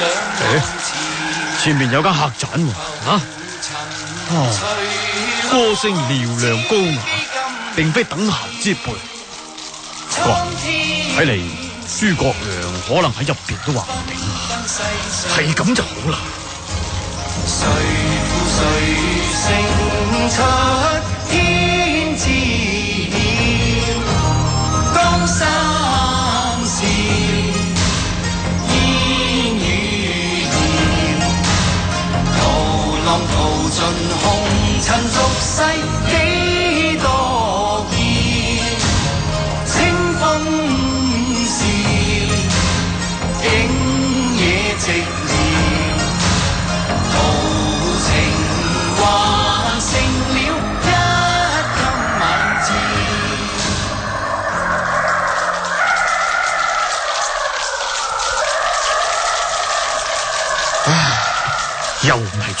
诶，前面有间客栈，吓？哦，歌声嘹亮高，雅，并非等闲之辈。哇，睇嚟诸葛亮可能喺入边都话唔定，系咁就好啦。